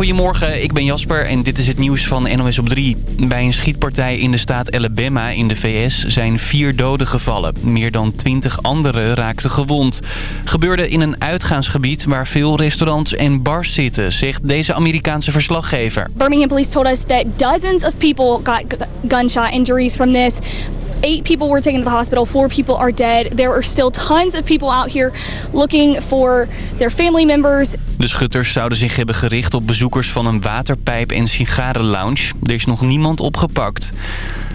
Goedemorgen, ik ben Jasper en dit is het nieuws van NOS op 3. Bij een schietpartij in de staat Alabama in de VS zijn vier doden gevallen. Meer dan twintig anderen raakten gewond. Gebeurde in een uitgaansgebied waar veel restaurants en bars zitten, zegt deze Amerikaanse verslaggever. Birmingham police told us that dozens of people got gunshot injuries from this. Eight people were taken to the hospital, four people are dead. There are still tons of people out here looking for their family members. De schutters zouden zich hebben gericht op bezoekers van een waterpijp- en sigarenlounge. Er is nog niemand opgepakt.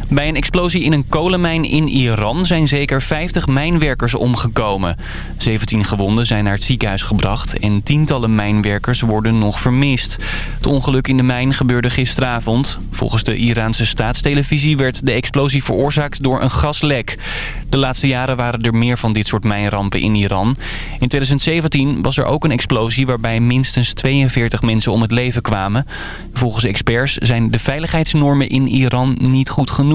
Bij een explosie in een kolenmijn in Iran zijn zeker 50 mijnwerkers omgekomen. 17 gewonden zijn naar het ziekenhuis gebracht en tientallen mijnwerkers worden nog vermist. Het ongeluk in de mijn gebeurde gisteravond. Volgens de Iraanse staatstelevisie werd de explosie veroorzaakt door een gaslek. De laatste jaren waren er meer van dit soort mijnrampen in Iran. In 2017 was er ook een explosie waarbij minstens 42 mensen om het leven kwamen. Volgens experts zijn de veiligheidsnormen in Iran niet goed genoeg.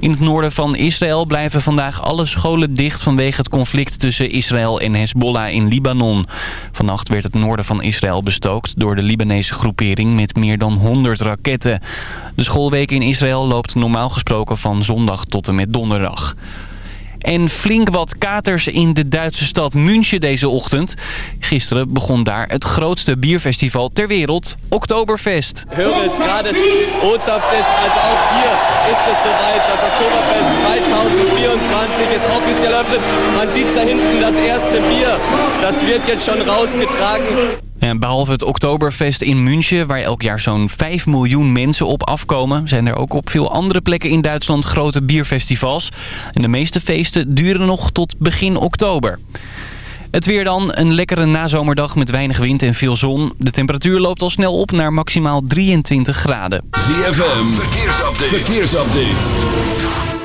In het noorden van Israël blijven vandaag alle scholen dicht vanwege het conflict tussen Israël en Hezbollah in Libanon. Vannacht werd het noorden van Israël bestookt door de Libanese groepering met meer dan 100 raketten. De schoolweek in Israël loopt normaal gesproken van zondag tot en met donderdag. En flink wat katers in de Duitse stad München deze ochtend. Gisteren begon daar het grootste bierfestival ter wereld, Oktoberfest. es Botschaften ist, also auch hier ist es soweit. Das Oktoberfest 2024 ist offiziell eröffnet. Man sieht da hinten das erste Bier. Das wird jetzt schon rausgetragen. En behalve het Oktoberfest in München, waar elk jaar zo'n 5 miljoen mensen op afkomen... zijn er ook op veel andere plekken in Duitsland grote bierfestivals. En de meeste feesten duren nog tot begin oktober. Het weer dan, een lekkere nazomerdag met weinig wind en veel zon. De temperatuur loopt al snel op naar maximaal 23 graden. ZFM, verkeersupdate. verkeersupdate.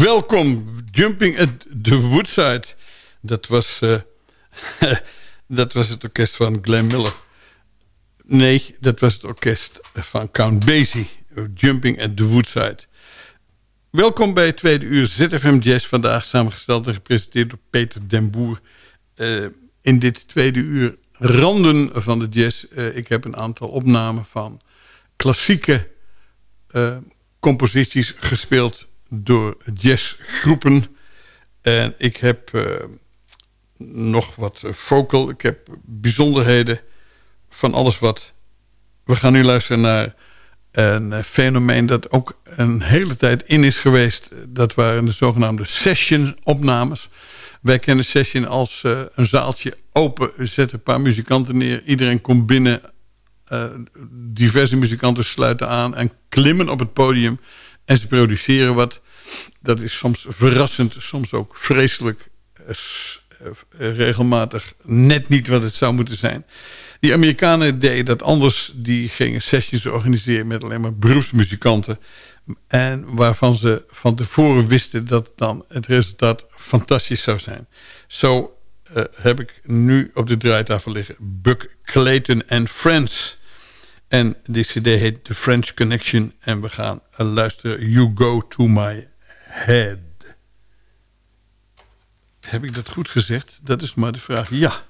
Welkom. Jumping at the Woodside. Dat was, uh, dat was het orkest van Glenn Miller. Nee, dat was het orkest van Count Basie. Jumping at the Woodside. Welkom bij het tweede uur ZFM Jazz. Vandaag samengesteld en gepresenteerd door Peter den Boer. Uh, in dit tweede uur randen van de jazz. Uh, ik heb een aantal opnamen van klassieke composities gespeeld door jazzgroepen. En ik heb uh, nog wat vocal. Ik heb bijzonderheden van alles wat... We gaan nu luisteren naar een fenomeen dat ook een hele tijd in is geweest. Dat waren de zogenaamde session-opnames. Wij kennen session als een zaaltje open. We zetten een paar muzikanten neer. Iedereen komt binnen. Diverse muzikanten sluiten aan en klimmen op het podium. En ze produceren wat. Dat is soms verrassend, soms ook vreselijk. Uh, regelmatig net niet wat het zou moeten zijn. Die Amerikanen deden dat anders. Die gingen sessions organiseren met alleen maar beroepsmuzikanten. En waarvan ze van tevoren wisten dat dan het resultaat fantastisch zou zijn. Zo heb ik nu op de draaitafel liggen Buck Clayton and Friends. En die cd heet The French Connection. En we gaan luisteren You Go To My Head. Heb ik dat goed gezegd? Dat is maar de vraag. Ja.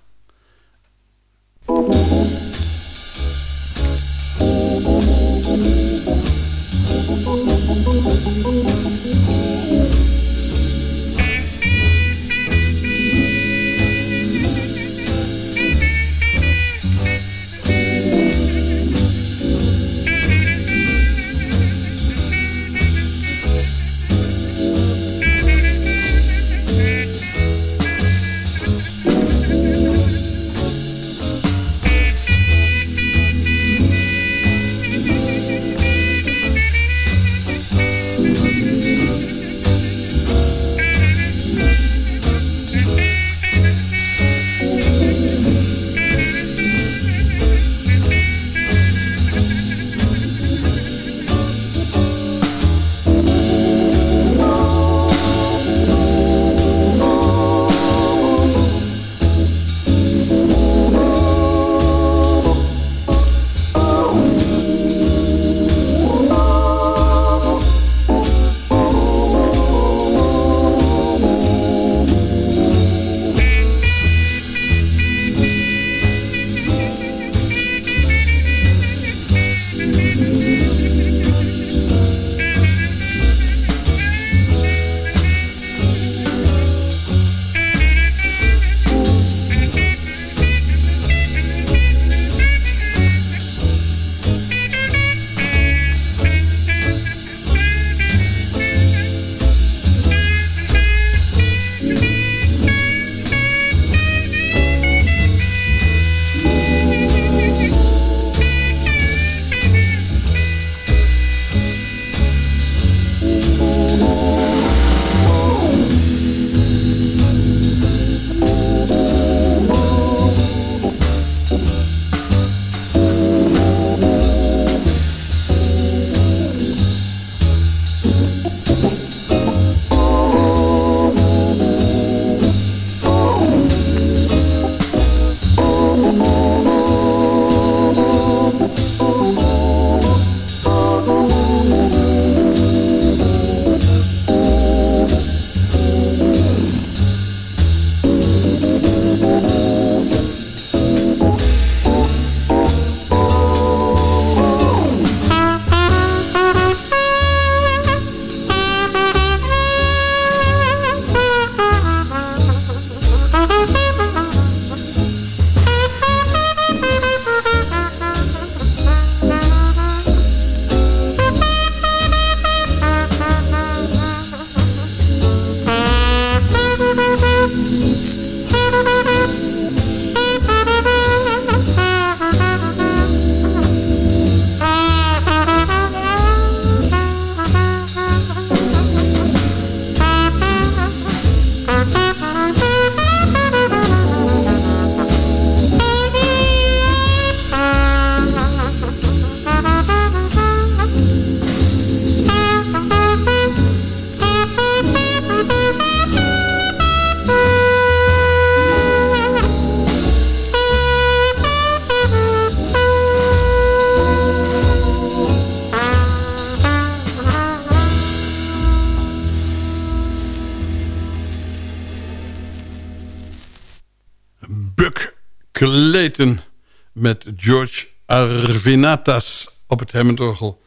Met George Arvinatas op het Hammondorgel.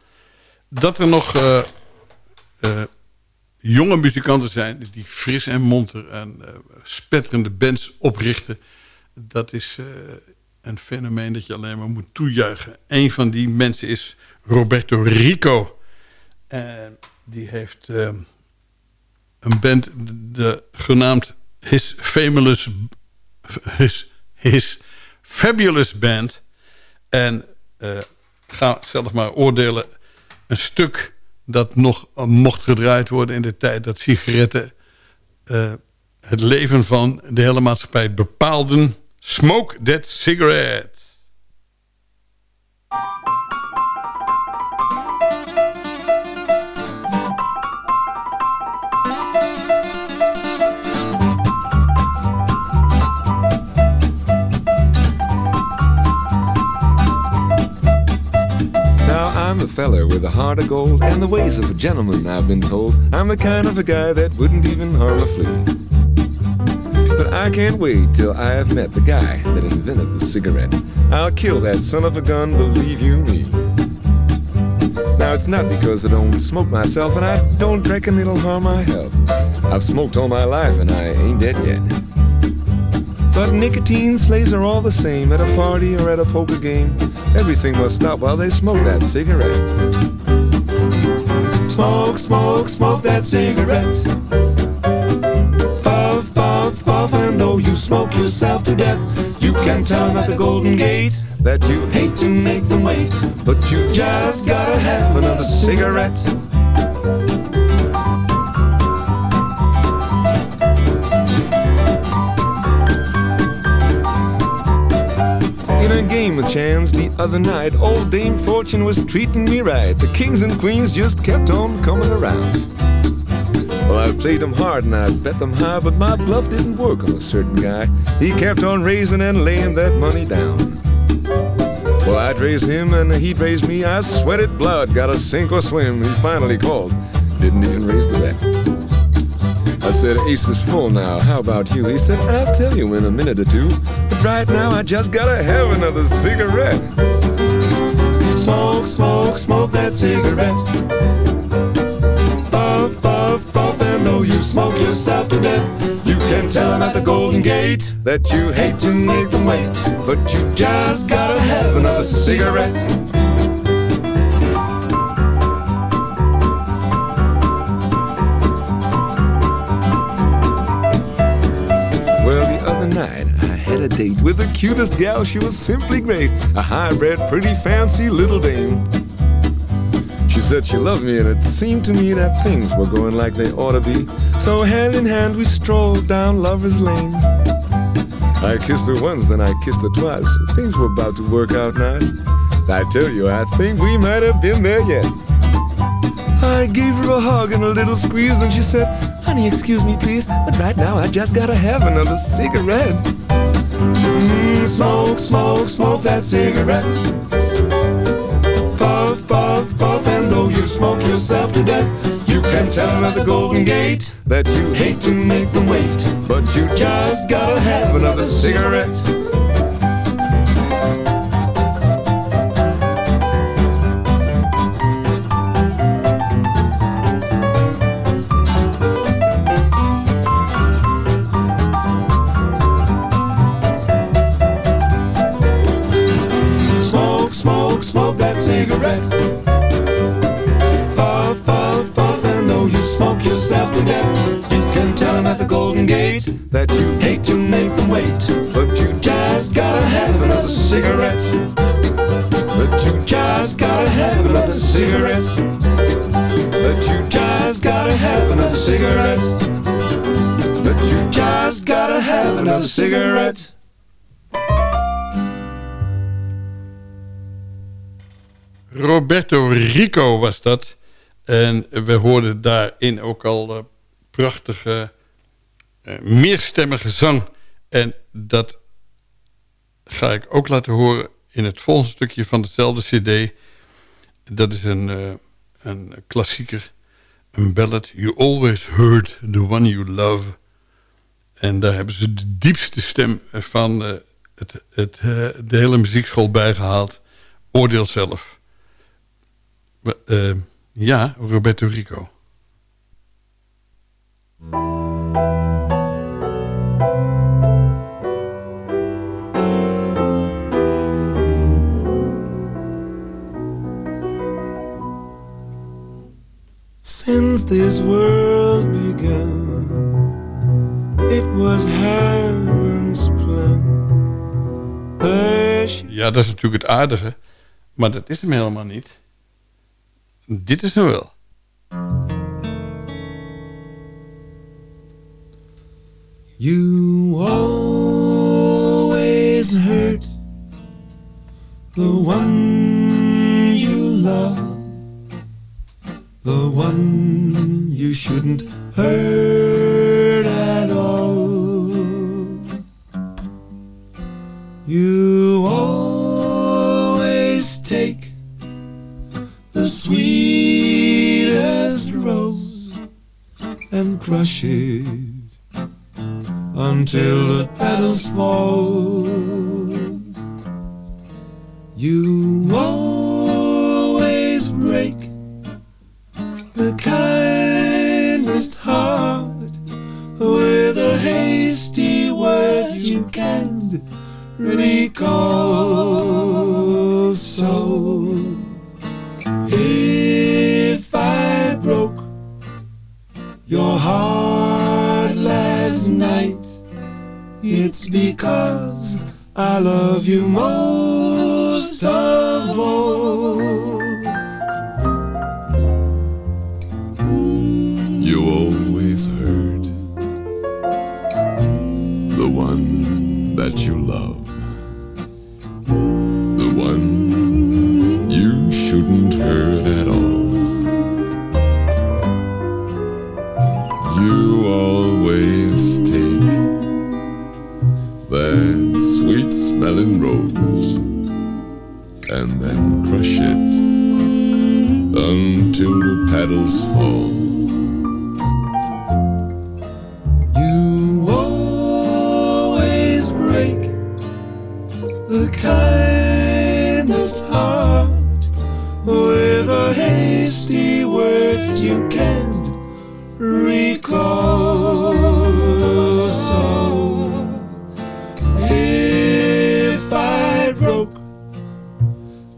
Dat er nog uh, uh, jonge muzikanten zijn die fris en monter en uh, spetterende bands oprichten. Dat is een fenomeen dat je alleen maar moet toejuichen. Een van die mensen is Roberto Rico. En die heeft een band de, genaamd His Famous His, His Fabulous Band. En uh, ga zelf maar oordelen. Een stuk dat nog mocht gedraaid worden in de tijd dat sigaretten uh, het leven van de hele maatschappij bepaalden. Smoke that cigarette. I'm the feller with a heart of gold and the ways of a gentleman, I've been told. I'm the kind of a guy that wouldn't even harm a flea. But I can't wait till I have met the guy that invented the cigarette. I'll kill that son of a gun, believe you me. Now it's not because I don't smoke myself and I don't reckon it'll harm my health. I've smoked all my life and I ain't dead yet. But nicotine slaves are all the same at a party or at a poker game. Everything must stop while they smoke that cigarette. Smoke, smoke, smoke that cigarette. Puff, puff, puff, and though you smoke yourself to death, you can tell them at the Golden Gate that you hate to make them wait, but you just gotta have another cigarette. Game of chance the other night. Old Dame Fortune was treating me right. The kings and queens just kept on coming around. Well, I played them hard and I bet them high, but my bluff didn't work on a certain guy. He kept on raising and laying that money down. Well, I'd raise him and he'd raise me. I sweated blood, got to sink or swim. He finally called, didn't even raise the bet. I said, Ace is full now, how about you? He said, I'll tell you in a minute or two. But right now, I just gotta have another cigarette. Smoke, smoke, smoke that cigarette. Puff, puff, puff, and though you smoke yourself to death, you can tell them at the Golden Gate that you hate to make them wait. But you just gotta have another cigarette. A date with the cutest gal. She was simply great, a high-bred, pretty, fancy little dame. She said she loved me, and it seemed to me that things were going like they ought to be. So hand in hand, we strolled down Lover's Lane. I kissed her once, then I kissed her twice. Things were about to work out nice. I tell you, I think we might have been there yet. I gave her a hug and a little squeeze, and she said, Honey, excuse me, please, but right now I just gotta have another cigarette. Smoke, smoke, smoke that cigarette. Puff, puff, puff, and though you smoke yourself to death, you can tell them at the Golden Gate that you hate to make them wait, but you just gotta have another cigarette. Cigarette. Puff, puff, puff, and though you smoke yourself to death, you can tell them at the Golden Gate that you hate to make them wait, but you just gotta have another cigarette. But you just gotta have another cigarette. But you just gotta have another cigarette. But you just gotta have another cigarette. Roberto Rico was dat. En we hoorden daarin ook al eh, prachtige eh, meerstemmige zang. En dat ga ik ook laten horen in het volgende stukje van dezelfde cd. Dat is een, eh, een klassieker, een ballad. You always heard the one you love. En daar hebben ze de diepste stem van het, het, de hele muziekschool bijgehaald. Oordeel zelf. Uh, ja, Roberto Rico. Since this world began, it was heaven's plan. Ja, dat is natuurlijk het aardige, maar dat is hem helemaal niet. dit is hem wel. You always hurt the one you love, the one you shouldn't hurt. till the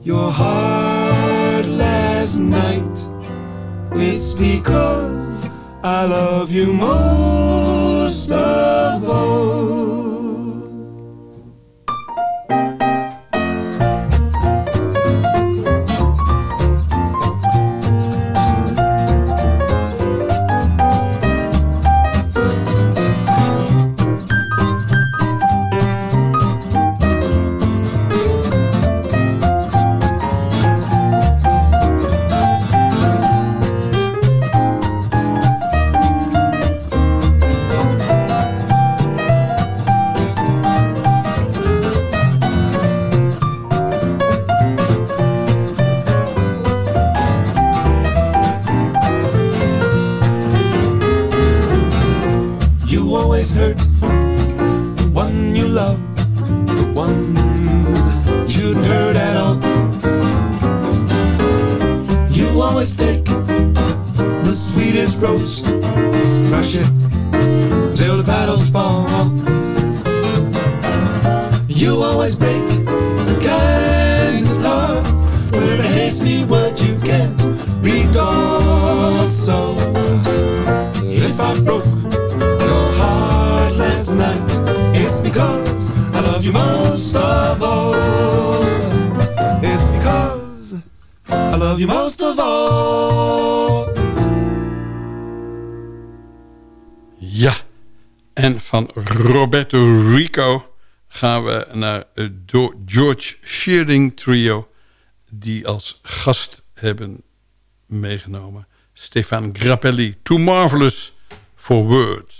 your heart last night. It's because I love you most of all. Cheering Trio... die als gast hebben meegenomen. Stefan Grappelli, Too Marvelous for Words.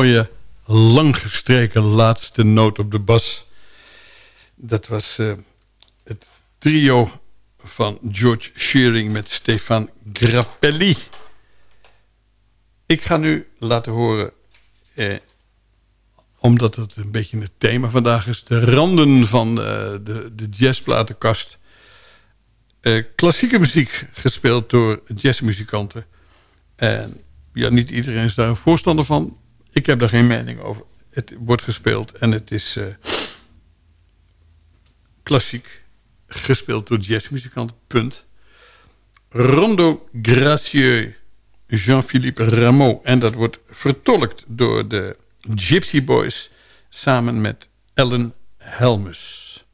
Mooie, langgestreken laatste noot op de bas. Dat was eh, het trio van George Shearing met Stefan Grappelli. Ik ga nu laten horen, eh, omdat het een beetje het thema vandaag is... de randen van eh, de, de jazzplatenkast. Eh, klassieke muziek gespeeld door jazzmuzikanten. En ja, niet iedereen is daar een voorstander van. Ik heb daar geen mening over. Het wordt gespeeld en het is uh, klassiek gespeeld door jazzmuzikanten. Punt. Rondo Gracieux, Jean-Philippe Rameau. En dat wordt vertolkt door de Gypsy Boys samen met Ellen Helmus.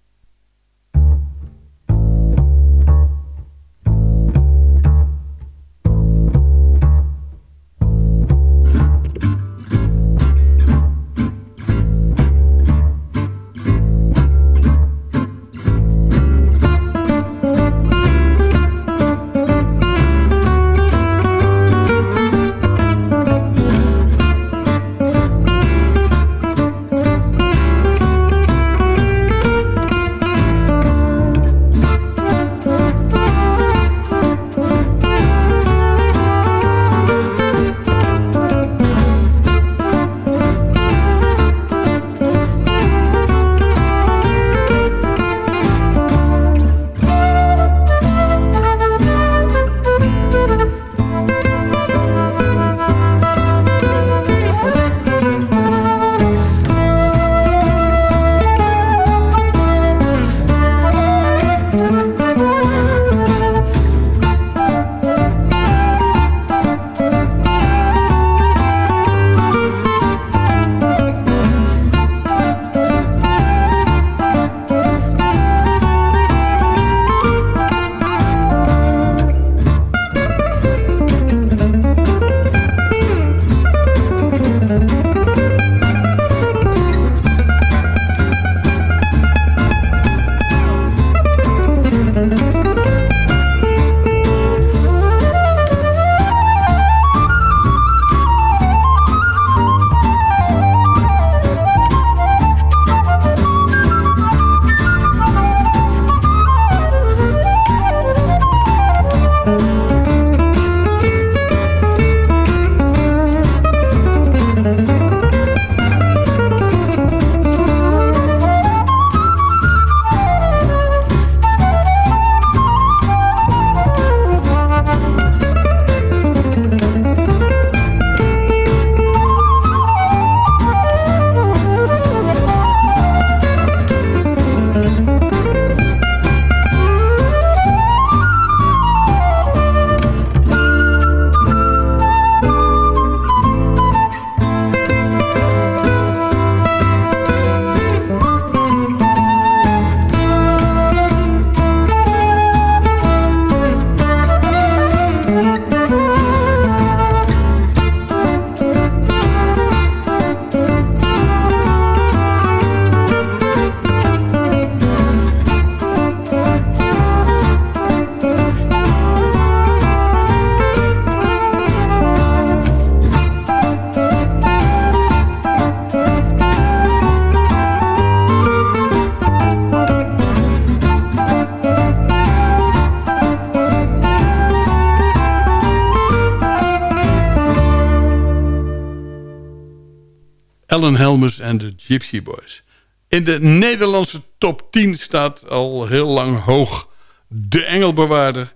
Gypsy Boys. In de Nederlandse top 10 staat al heel lang hoog de Engelbewaarder.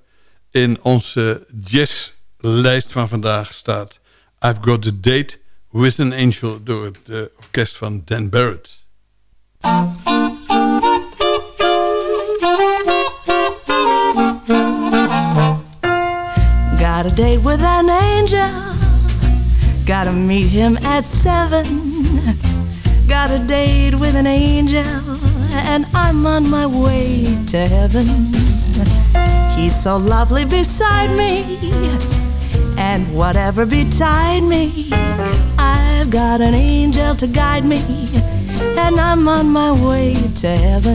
In onze jazzlijst van vandaag staat I've Got a Date with an Angel door het uh, orkest van Dan Barrett. Got a date with an angel Gotta meet him at seven. Got a date with an angel, and I'm on my way to heaven. He's so lovely beside me, and whatever betide me, I've got an angel to guide me, and I'm on my way to heaven.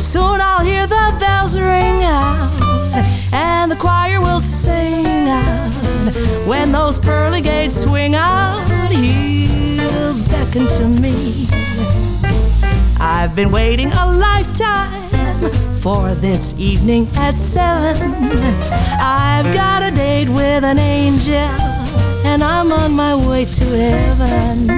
Soon I'll hear the bells ring out, and the choir will sing out When those pearly gates swing out, he'll beckon to me. I've been waiting a lifetime for this evening at seven. I've got a date with an angel, and I'm on my way to heaven.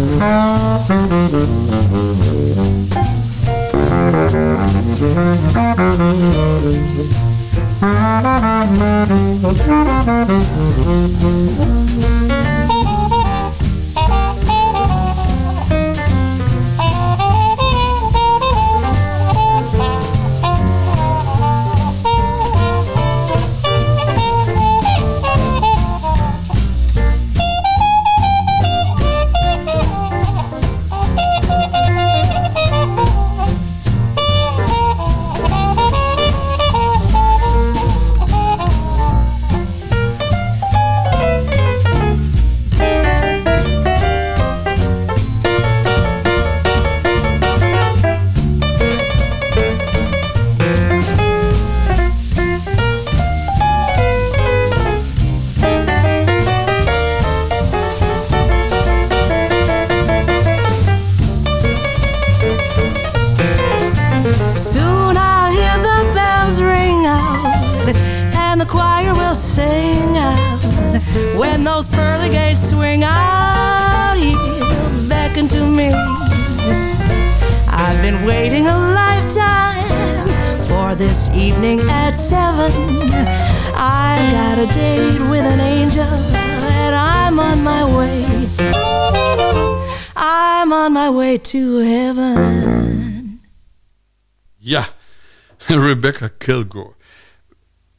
Soon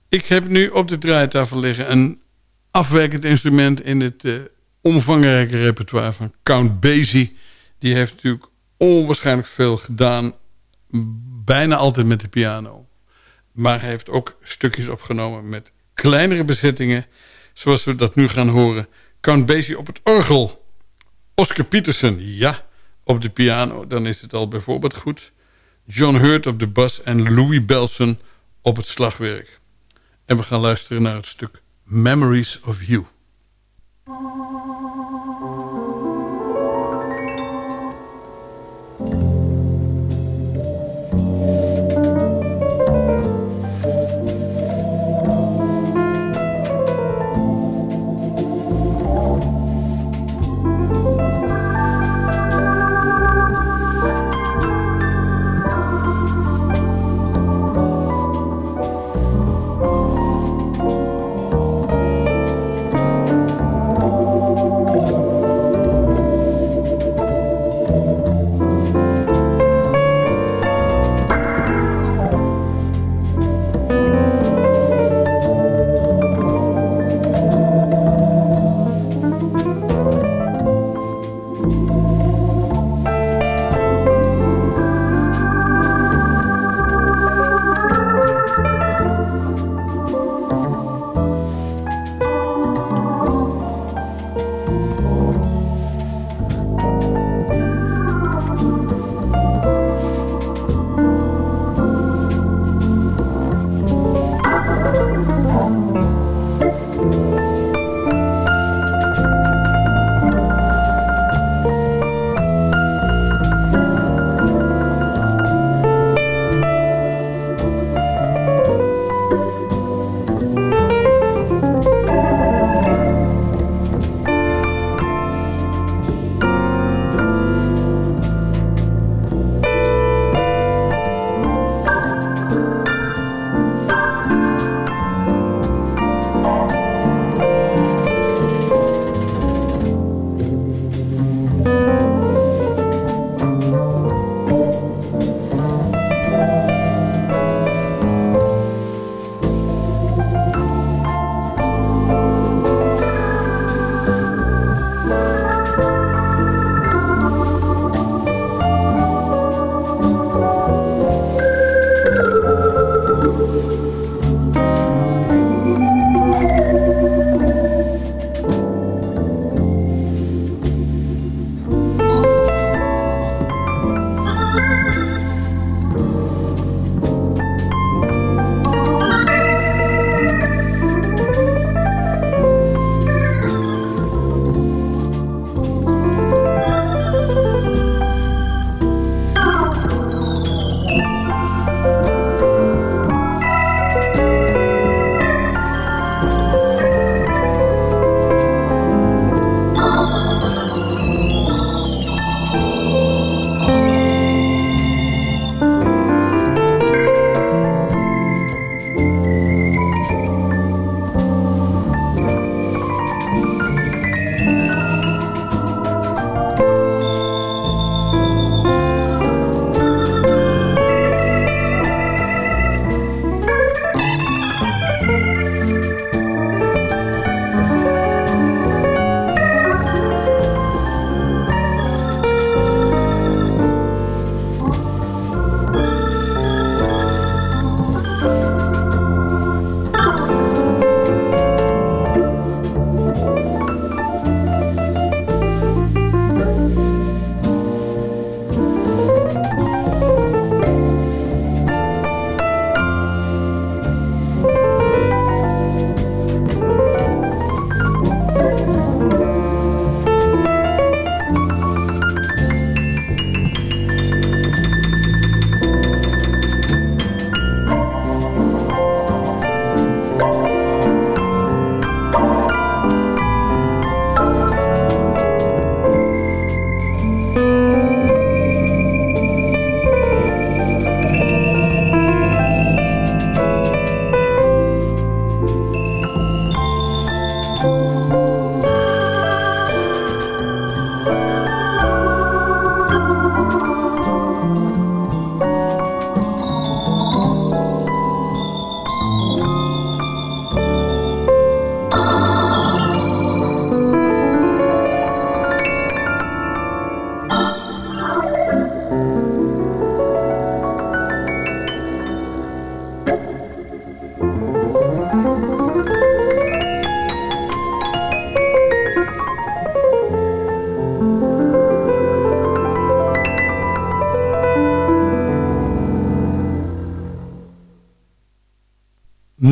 Ik heb nu op de draaitafel liggen een afwijkend instrument... in het eh, omvangrijke repertoire van Count Basie. Die heeft natuurlijk onwaarschijnlijk veel gedaan. Bijna altijd met de piano. Maar hij heeft ook stukjes opgenomen met kleinere bezettingen... zoals we dat nu gaan horen. Count Basie op het orgel. Oscar Peterson, ja, op de piano. Dan is het al bijvoorbeeld goed... John Hurt op de bas en Louis Belson op het slagwerk. En we gaan luisteren naar het stuk Memories of You.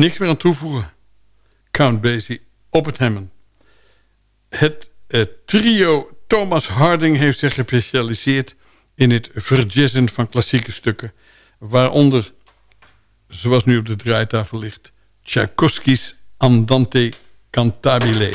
Niks meer aan toevoegen. Count Basie op het Hammond. Het eh, trio Thomas Harding heeft zich gespecialiseerd... in het verjazzen van klassieke stukken. Waaronder, zoals nu op de draaitafel ligt... Tchaikovsky's Andante Cantabile.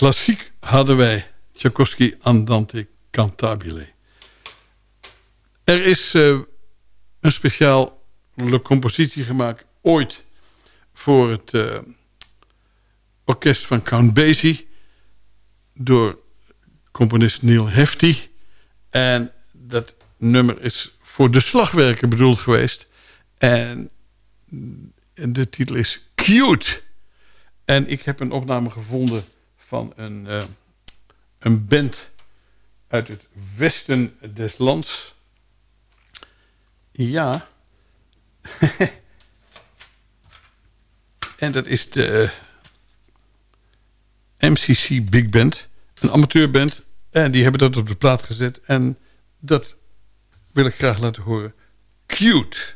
Klassiek hadden wij Tchaikovsky Andante Cantabile. Er is uh, een speciale compositie gemaakt ooit voor het uh, orkest van Count Basie door componist Neil Hefti. En dat nummer is voor de slagwerker bedoeld geweest. En de titel is Cute. En ik heb een opname gevonden van een, uh, een band uit het westen des lands. Ja. en dat is de MCC Big Band. Een amateurband. En die hebben dat op de plaat gezet. En dat wil ik graag laten horen. Cute.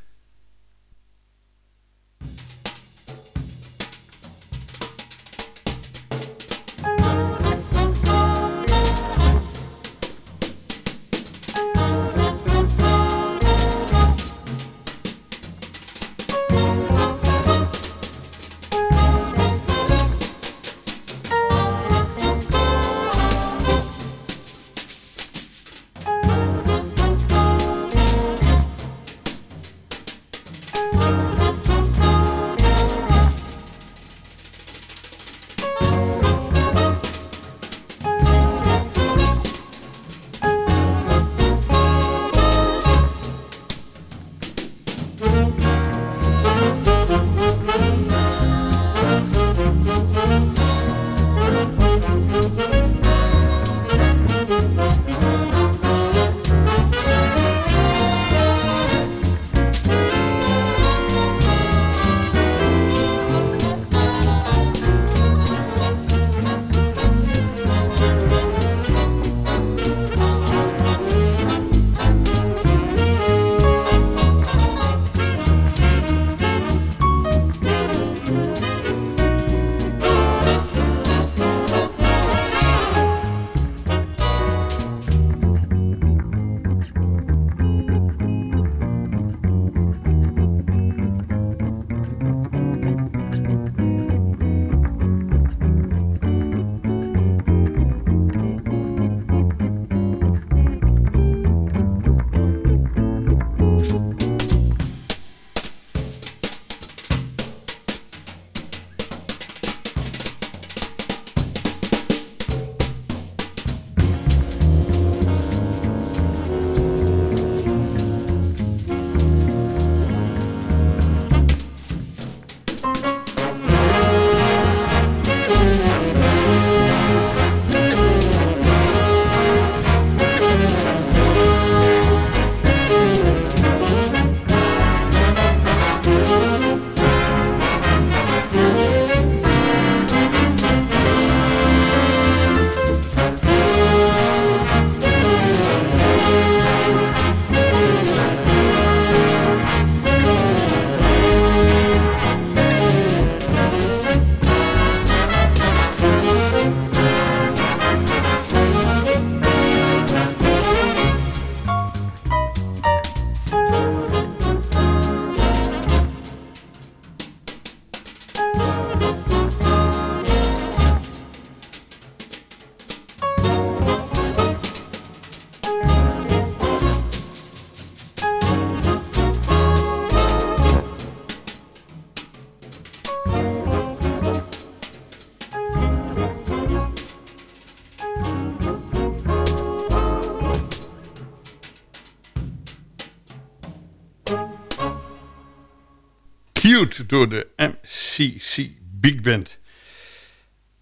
Door de MCC Big Band.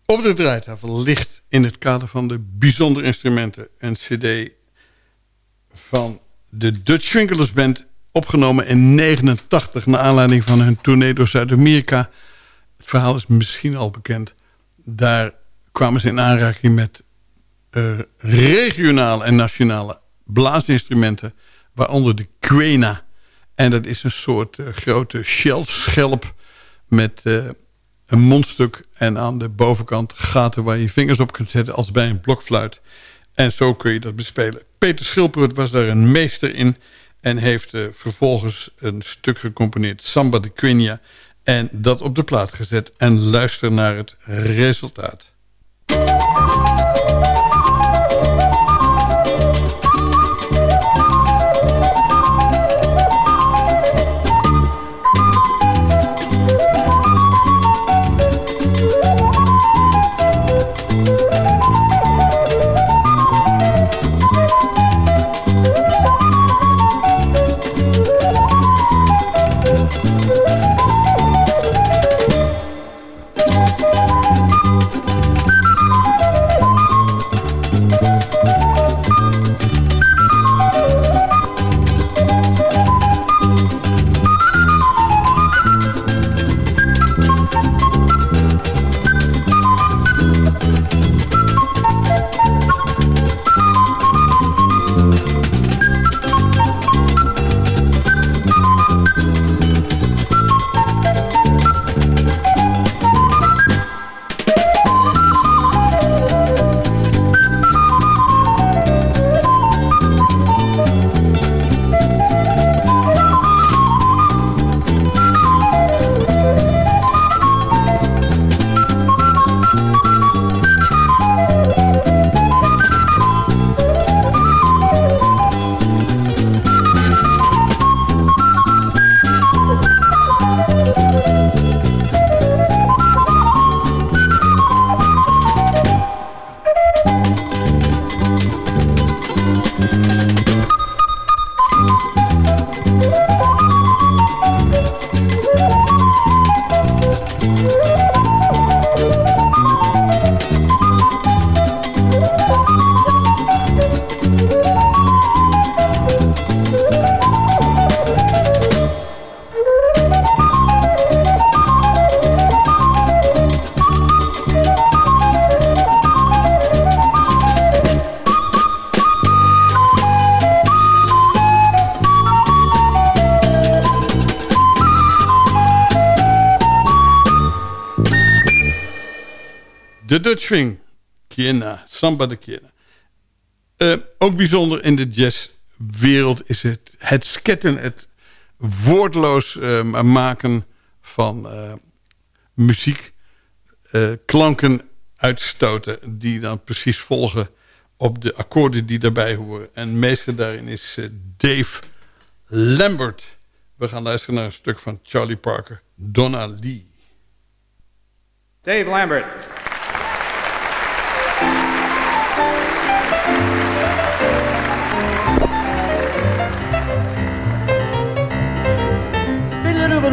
Op de draaitafel ligt in het kader van de bijzondere instrumenten... een cd van de Dutch Swinkelers Band... opgenomen in 89 naar aanleiding van hun tournee door Zuid-Amerika. Het verhaal is misschien al bekend. Daar kwamen ze in aanraking met uh, regionale en nationale blaasinstrumenten... waaronder de Quena... En dat is een soort uh, grote shellschelp met uh, een mondstuk... en aan de bovenkant gaten waar je vingers op kunt zetten... als bij een blokfluit. En zo kun je dat bespelen. Peter Schilperud was daar een meester in... en heeft uh, vervolgens een stuk gecomponeerd, Samba de Quina... en dat op de plaat gezet. En luister naar het resultaat. Swing. Kiena, Samba de Kiena. Uh, ook bijzonder in de jazzwereld is het, het sketten, het woordloos uh, maken van uh, muziek. klanken uitstoten die dan precies volgen op de akkoorden die daarbij horen. En meester daarin is Dave Lambert. We gaan luisteren naar een stuk van Charlie Parker, Donna Lee. Dave Lambert.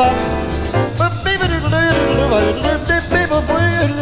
Bye.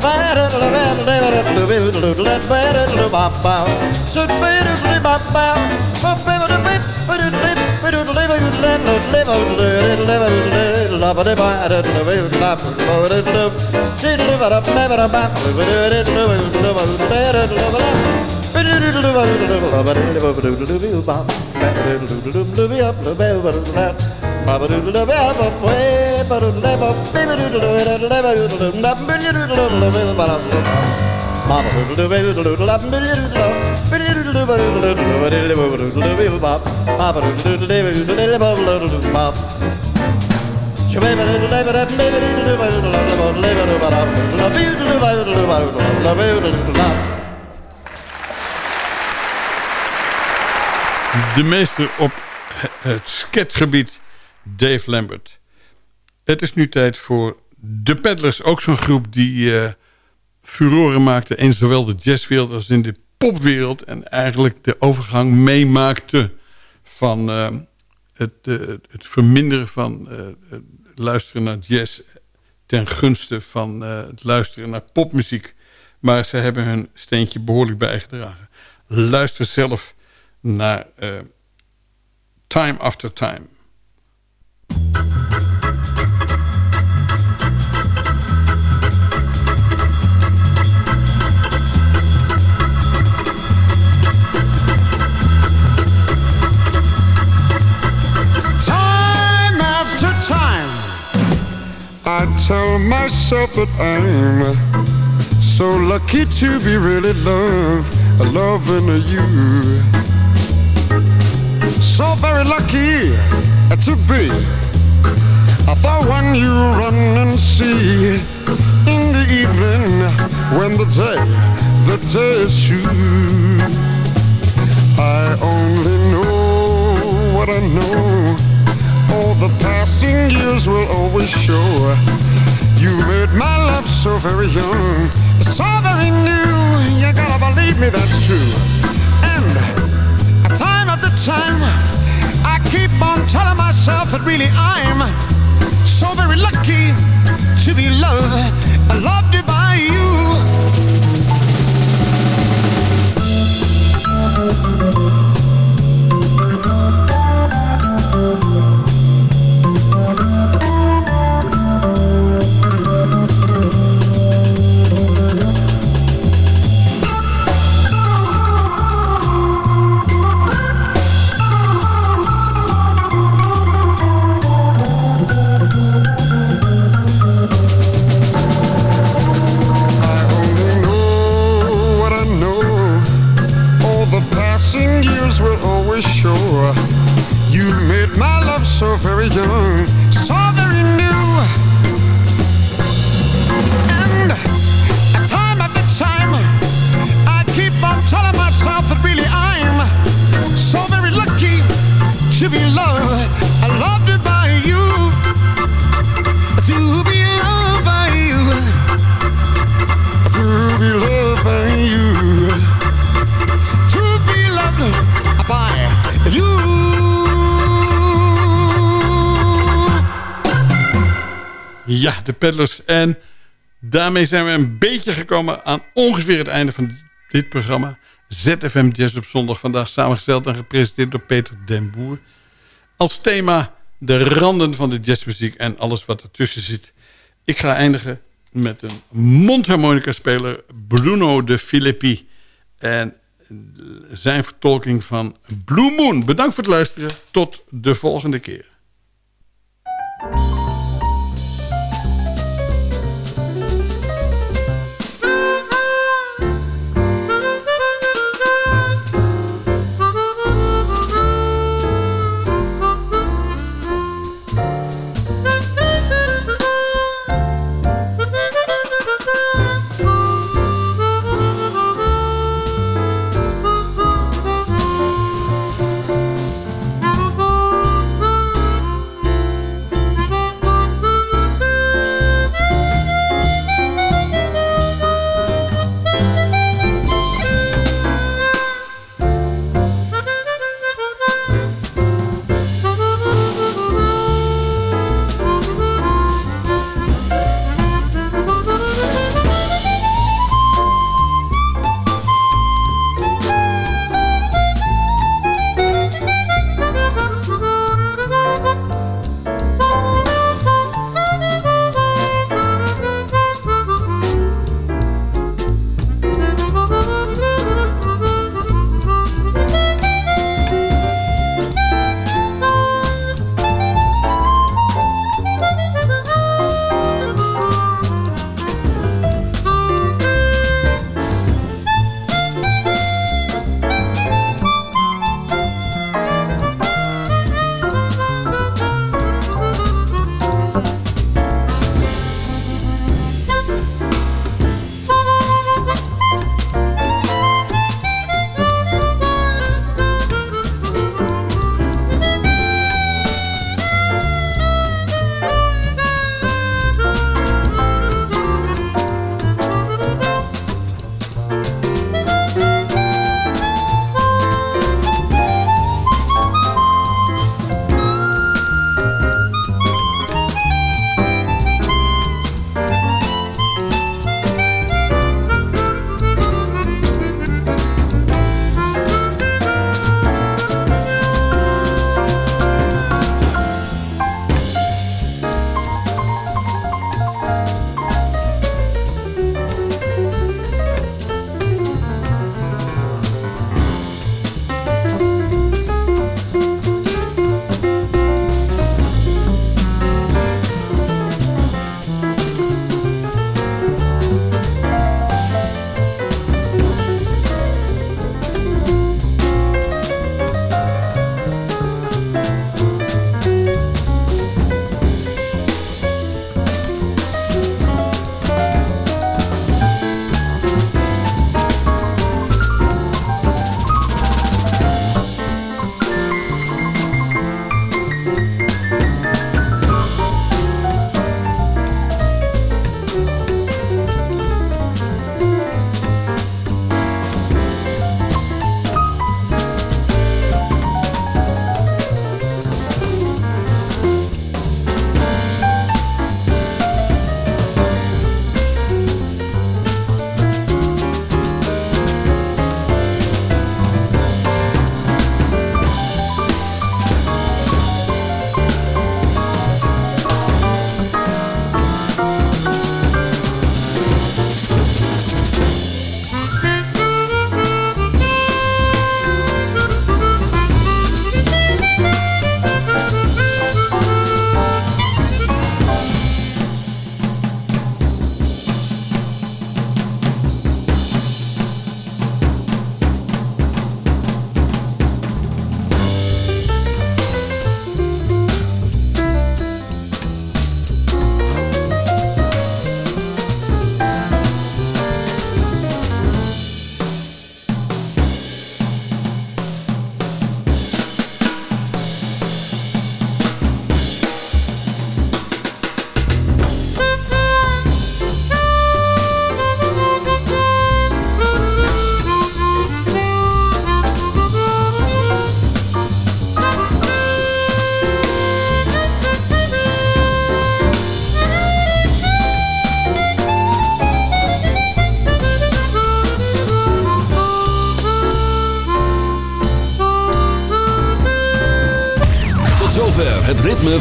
Bop. De meester op het sketgebied, Dave Lambert. Het is nu tijd voor de Peddlers. Ook zo'n groep die uh, furoren maakte in zowel de jazzwereld als in de popwereld. En eigenlijk de overgang meemaakte van uh, het, uh, het verminderen van het luisteren naar jazz ten gunste van het luisteren naar popmuziek. Maar ze hebben hun steentje behoorlijk bijgedragen. Luister zelf naar Time After Time. Tell myself that I'm so lucky to be really loved, loving you. So very lucky uh, to be the one you run and see in the evening when the day, the day is through. I only know what I know all the passing years will always show you made my love so very young, so very new. You gotta believe me, that's true. And a time after time, I keep on telling myself that really I'm so very lucky to be loved, and loved by you. was sure you'd made my love so very young, so very new. And time after time, I keep on telling myself that really I'm so very lucky to be loved Ja, de Peddlers. En daarmee zijn we een beetje gekomen aan ongeveer het einde van dit programma. ZFM Jazz op zondag. Vandaag samengesteld en gepresenteerd door Peter den Boer. Als thema de randen van de jazzmuziek en alles wat ertussen zit. Ik ga eindigen met een mondharmonica-speler Bruno de Filippi. En zijn vertolking van Blue Moon. Bedankt voor het luisteren. Tot de volgende keer.